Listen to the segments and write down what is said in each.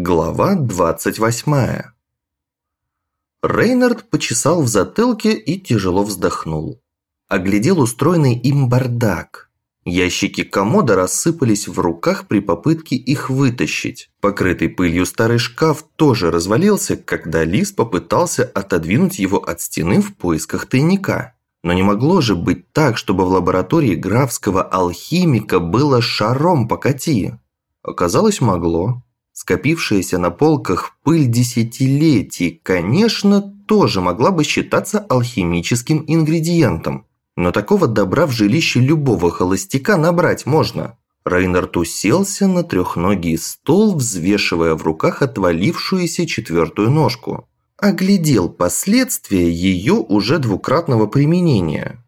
Глава 28 Рейнард почесал в затылке и тяжело вздохнул. Оглядел устроенный им бардак. Ящики комода рассыпались в руках при попытке их вытащить. Покрытый пылью старый шкаф тоже развалился, когда Лис попытался отодвинуть его от стены в поисках тайника. Но не могло же быть так, чтобы в лаборатории графского алхимика было шаром покати. Оказалось, могло. Скопившаяся на полках пыль десятилетий, конечно, тоже могла бы считаться алхимическим ингредиентом. Но такого добра в жилище любого холостяка набрать можно. Рейнард уселся на трехногий стол, взвешивая в руках отвалившуюся четвертую ножку. Оглядел последствия ее уже двукратного применения.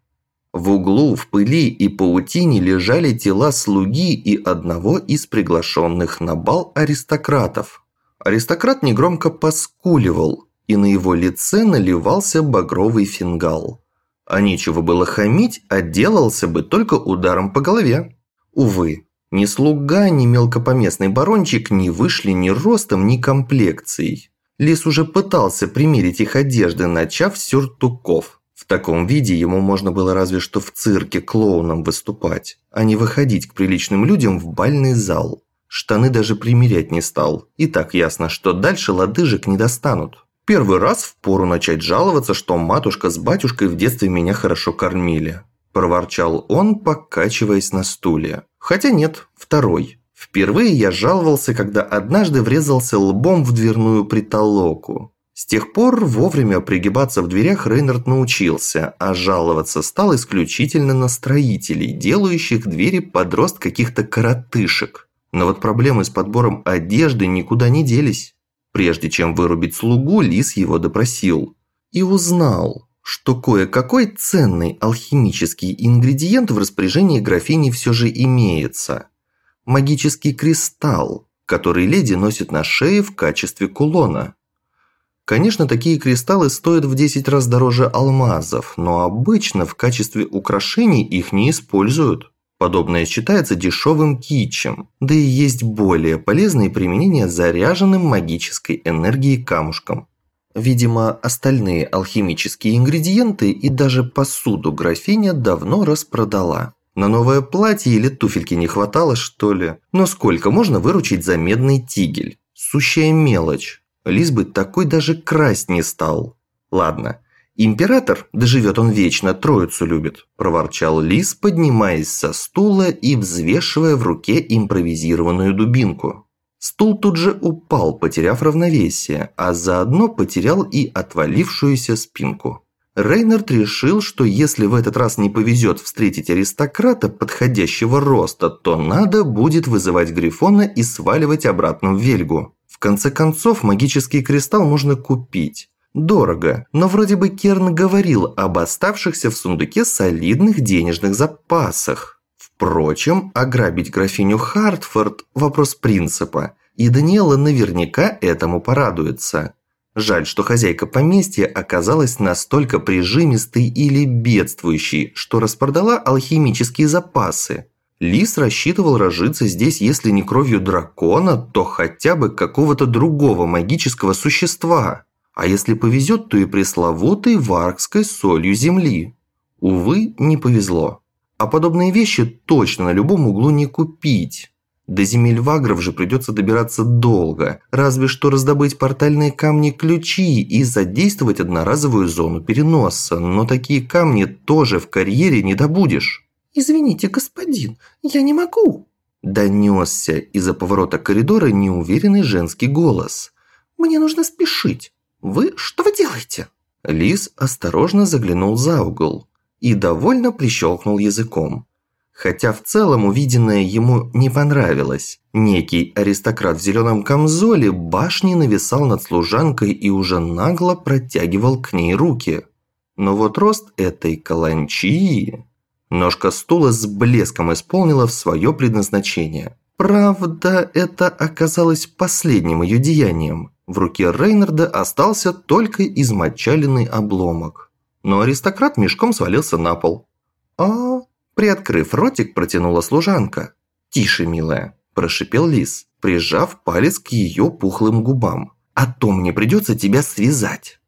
В углу в пыли и паутине лежали тела слуги и одного из приглашенных на бал аристократов. Аристократ негромко поскуливал, и на его лице наливался багровый фингал. А нечего было хамить, отделался бы только ударом по голове. Увы, ни слуга, ни мелкопоместный барончик не вышли ни ростом, ни комплекцией. Лис уже пытался примерить их одежды, начав с сюртуков – в таком виде ему можно было разве что в цирке клоуном выступать, а не выходить к приличным людям в бальный зал. Штаны даже примерять не стал. И так ясно, что дальше лодыжек не достанут. Первый раз впору начать жаловаться, что матушка с батюшкой в детстве меня хорошо кормили. Проворчал он, покачиваясь на стуле. Хотя нет, второй. Впервые я жаловался, когда однажды врезался лбом в дверную притолоку. С тех пор вовремя пригибаться в дверях Рейнард научился, а жаловаться стал исключительно на строителей, делающих двери под рост каких-то коротышек. Но вот проблемы с подбором одежды никуда не делись. Прежде чем вырубить слугу, Лис его допросил. И узнал, что кое-какой ценный алхимический ингредиент в распоряжении графини все же имеется. Магический кристалл, который леди носит на шее в качестве кулона. Конечно, такие кристаллы стоят в 10 раз дороже алмазов, но обычно в качестве украшений их не используют. Подобное считается дешевым китчем, да и есть более полезные применения заряженным магической энергией камушком. Видимо, остальные алхимические ингредиенты и даже посуду графиня давно распродала. На новое платье или туфельки не хватало, что ли? Но сколько можно выручить за медный тигель? Сущая мелочь. Лис бы такой даже красть не стал. Ладно, император, доживет он вечно, троицу любит, проворчал Лис, поднимаясь со стула и взвешивая в руке импровизированную дубинку. Стул тут же упал, потеряв равновесие, а заодно потерял и отвалившуюся спинку. Рейнард решил, что если в этот раз не повезет встретить аристократа подходящего роста, то надо будет вызывать Грифона и сваливать обратно в Вельгу конце концов, магический кристалл можно купить. Дорого, но вроде бы Керн говорил об оставшихся в сундуке солидных денежных запасах. Впрочем, ограбить графиню Хартфорд – вопрос принципа, и Даниэла наверняка этому порадуется. Жаль, что хозяйка поместья оказалась настолько прижимистой или бедствующей, что распродала алхимические запасы. Лис рассчитывал разжиться здесь, если не кровью дракона, то хотя бы какого-то другого магического существа. А если повезет, то и пресловутой варкской солью земли. Увы, не повезло. А подобные вещи точно на любом углу не купить. До земель вагров же придется добираться долго, разве что раздобыть портальные камни-ключи и задействовать одноразовую зону переноса, но такие камни тоже в карьере не добудешь. «Извините, господин, я не могу!» Донесся из-за поворота коридора неуверенный женский голос. «Мне нужно спешить. Вы что вы делаете?» Лис осторожно заглянул за угол и довольно прищелкнул языком. Хотя в целом увиденное ему не понравилось. Некий аристократ в зеленом камзоле башни нависал над служанкой и уже нагло протягивал к ней руки. Но вот рост этой каланчи... Ножка стула с блеском исполнила в свое предназначение. Правда, это оказалось последним ее деянием. В руке Рейнарда остался только измочаленный обломок. Но аристократ мешком свалился на пол. а Приоткрыв ротик, протянула служанка. «Тише, милая. – прошипел Лис, прижав палец к ее пухлым губам. «А то мне придется тебя связать».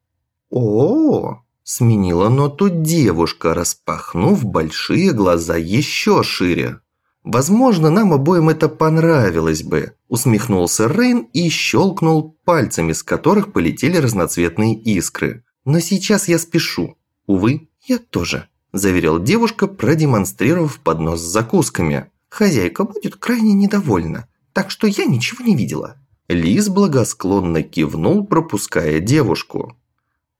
«О-о-о!» – сменила ноту девушка, распахнув большие глаза еще шире. «Возможно, нам обоим это понравилось бы», – усмехнулся Рейн и щелкнул пальцами, с которых полетели разноцветные искры. «Но сейчас я спешу. Увы, я тоже», – заверил девушка, продемонстрировав поднос с закусками. «Хозяйка будет крайне недовольна, так что я ничего не видела». Лис благосклонно кивнул, пропуская девушку.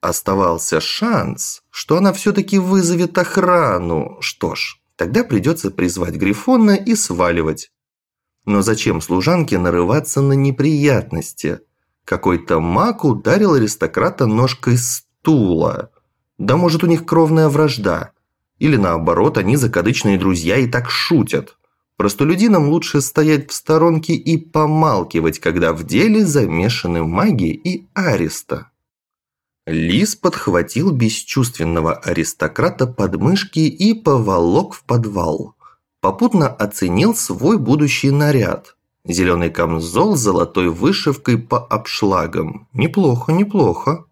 Оставался шанс, что она все-таки вызовет охрану. Что ж, тогда придется призвать Грифона и сваливать. Но зачем служанке нарываться на неприятности? Какой-то маг ударил аристократа ножкой стула. Да может у них кровная вражда. Или наоборот, они закадычные друзья и так шутят. Простолюдинам лучше стоять в сторонке и помалкивать, когда в деле замешаны маги и ареста. Лис подхватил бесчувственного аристократа под мышки и поволок в подвал. Попутно оценил свой будущий наряд. Зеленый камзол с золотой вышивкой по обшлагам. Неплохо, неплохо.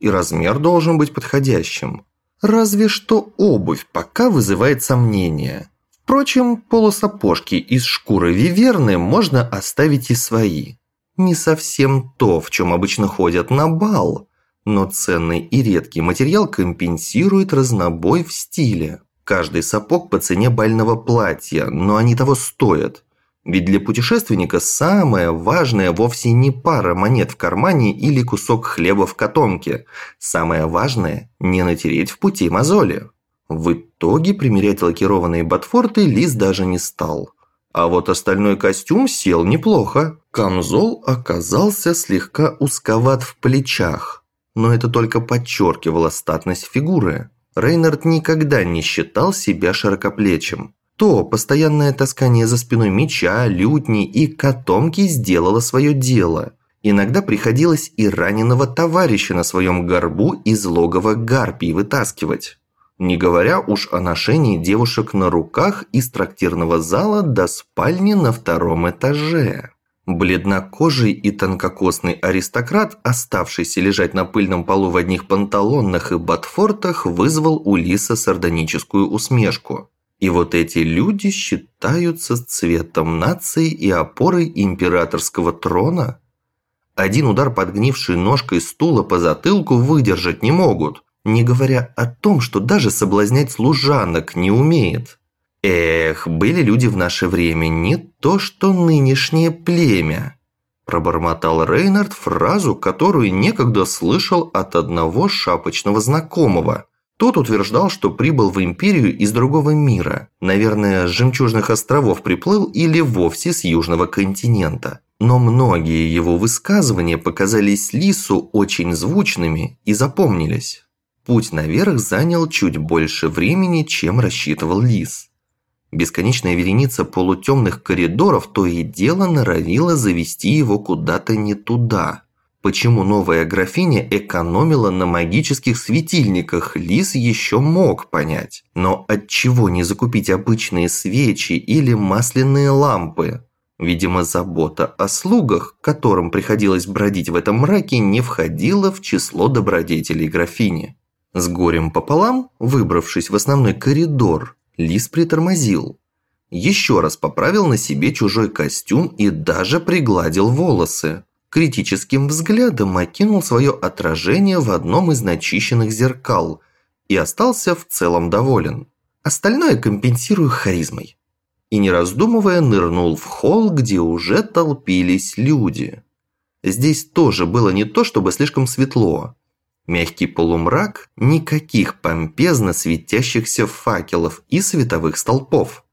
И размер должен быть подходящим. Разве что обувь пока вызывает сомнения. Впрочем, полусапожки из шкуры виверны можно оставить и свои. Не совсем то, в чем обычно ходят на бал – но ценный и редкий материал компенсирует разнобой в стиле. Каждый сапог по цене бального платья, но они того стоят. Ведь для путешественника самое важное вовсе не пара монет в кармане или кусок хлеба в котомке. Самое важное – не натереть в пути мозоли. В итоге примерять лакированные ботфорты Лис даже не стал. А вот остальной костюм сел неплохо. Камзол оказался слегка узковат в плечах но это только подчеркивало статность фигуры. Рейнард никогда не считал себя широкоплечим. То постоянное таскание за спиной меча, лютни и котомки сделало свое дело. Иногда приходилось и раненого товарища на своем горбу из логова гарпий вытаскивать. Не говоря уж о ношении девушек на руках из трактирного зала до спальни на втором этаже. Бледнокожий и тонкокосный аристократ, оставшийся лежать на пыльном полу в одних панталонах и ботфортах, вызвал у Лиса сардоническую усмешку. И вот эти люди считаются цветом нации и опорой императорского трона? Один удар подгнившей ножкой стула по затылку выдержать не могут, не говоря о том, что даже соблазнять служанок не умеет. Эх, были люди в наше время, не то что нынешнее племя. Пробормотал Рейнард фразу, которую некогда слышал от одного шапочного знакомого. Тот утверждал, что прибыл в Империю из другого мира. Наверное, с Жемчужных островов приплыл или вовсе с Южного континента. Но многие его высказывания показались Лису очень звучными и запомнились. Путь наверх занял чуть больше времени, чем рассчитывал Лис. Бесконечная вереница полутемных коридоров то и дело норовила завести его куда-то не туда. Почему новая графиня экономила на магических светильниках, Лис еще мог понять. Но отчего не закупить обычные свечи или масляные лампы? Видимо, забота о слугах, которым приходилось бродить в этом мраке, не входила в число добродетелей графини. С горем пополам, выбравшись в основной коридор, Лис притормозил. Еще раз поправил на себе чужой костюм и даже пригладил волосы. Критическим взглядом окинул свое отражение в одном из начищенных зеркал и остался в целом доволен. Остальное компенсирую харизмой. И не раздумывая нырнул в холл, где уже толпились люди. Здесь тоже было не то чтобы слишком светло. Мягкий полумрак, никаких помпезно светящихся факелов и световых столпов.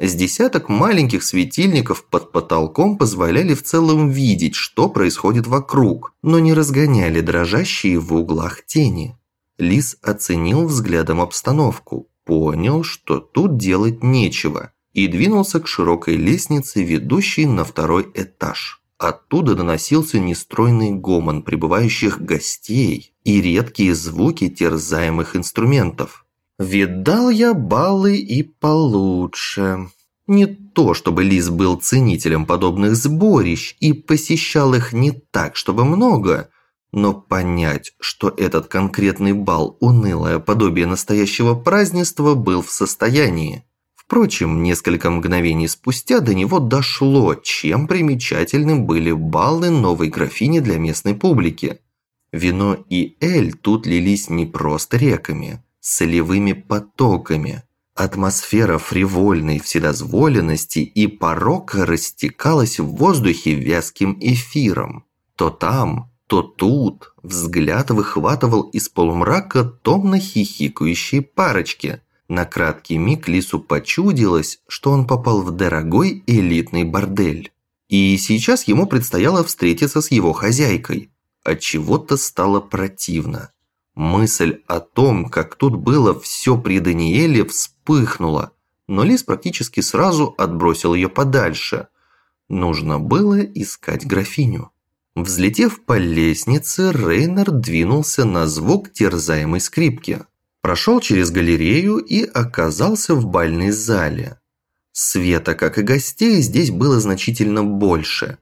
С десяток маленьких светильников под потолком позволяли в целом видеть, что происходит вокруг, но не разгоняли дрожащие в углах тени. Лис оценил взглядом обстановку, понял, что тут делать нечего, и двинулся к широкой лестнице, ведущей на второй этаж. Оттуда доносился нестройный гомон прибывающих гостей и редкие звуки терзаемых инструментов. «Видал я баллы и получше», Не то, чтобы Лис был ценителем подобных сборищ и посещал их не так, чтобы много, но понять, что этот конкретный бал – унылое подобие настоящего празднества, был в состоянии. Впрочем, несколько мгновений спустя до него дошло, чем примечательны были баллы новой графини для местной публики. Вино и эль тут лились не просто реками, солевыми потоками. Атмосфера фривольной вседозволенности и порока растекалась в воздухе вязким эфиром. То там, то тут взгляд выхватывал из полумрака томно хихикающие парочки. На краткий миг Лису почудилось, что он попал в дорогой элитный бордель. И сейчас ему предстояло встретиться с его хозяйкой. От чего-то стало противно. Мысль о том, как тут было все при Даниэле, вспыхнула, но Лис практически сразу отбросил ее подальше. Нужно было искать графиню. Взлетев по лестнице, Рейнер двинулся на звук терзаемой скрипки. Прошел через галерею и оказался в бальной зале. Света, как и гостей, здесь было значительно больше.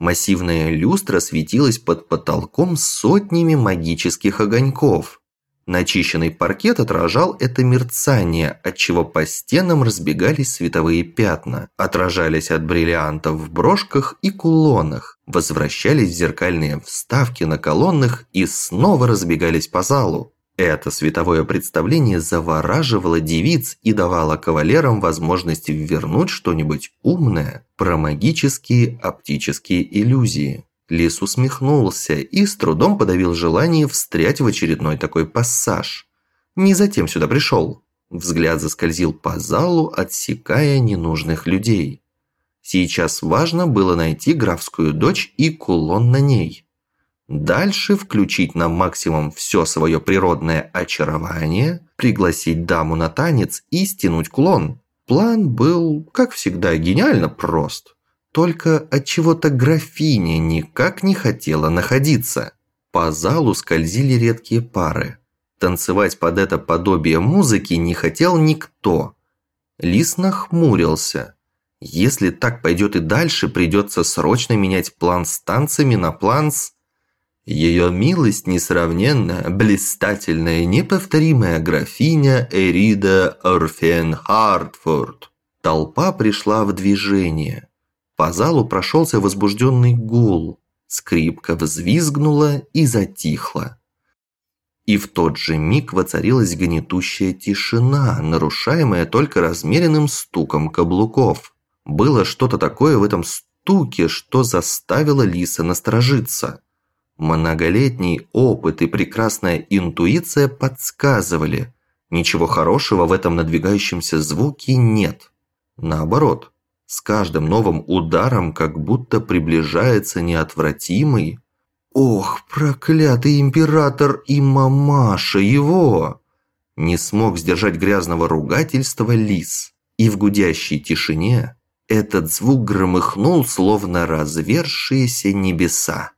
Массивная люстра светилась под потолком сотнями магических огоньков. Начищенный паркет отражал это мерцание, отчего по стенам разбегались световые пятна, отражались от бриллиантов в брошках и кулонах, возвращались зеркальные вставки на колоннах и снова разбегались по залу. Это световое представление завораживало девиц и давало кавалерам возможность вернуть что-нибудь умное про магические оптические иллюзии. Лис усмехнулся и с трудом подавил желание встрять в очередной такой пассаж. Не затем сюда пришел. Взгляд заскользил по залу, отсекая ненужных людей. Сейчас важно было найти графскую дочь и кулон на ней. Дальше включить на максимум все свое природное очарование, пригласить даму на танец и стянуть кулон. План был, как всегда, гениально прост – только от чего-то графиня никак не хотела находиться. По залу скользили редкие пары. Танцевать под это подобие музыки не хотел никто. Лис нахмурился. Если так пойдет и дальше, придется срочно менять план с танцами на план с... Ее милость несравненная, блистательная и неповторимая графиня Эрида Орфен Хартфорд. Толпа пришла в движение. По залу прошелся возбужденный гул. Скрипка взвизгнула и затихла. И в тот же миг воцарилась гнетущая тишина, нарушаемая только размеренным стуком каблуков. Было что-то такое в этом стуке, что заставило Лиса насторожиться. Многолетний опыт и прекрасная интуиция подсказывали, ничего хорошего в этом надвигающемся звуке нет. Наоборот, с каждым новым ударом как будто приближается неотвратимый. Ох, проклятый император и мамаша его! Не смог сдержать грязного ругательства лис. И в гудящей тишине этот звук громыхнул, словно развершиеся небеса.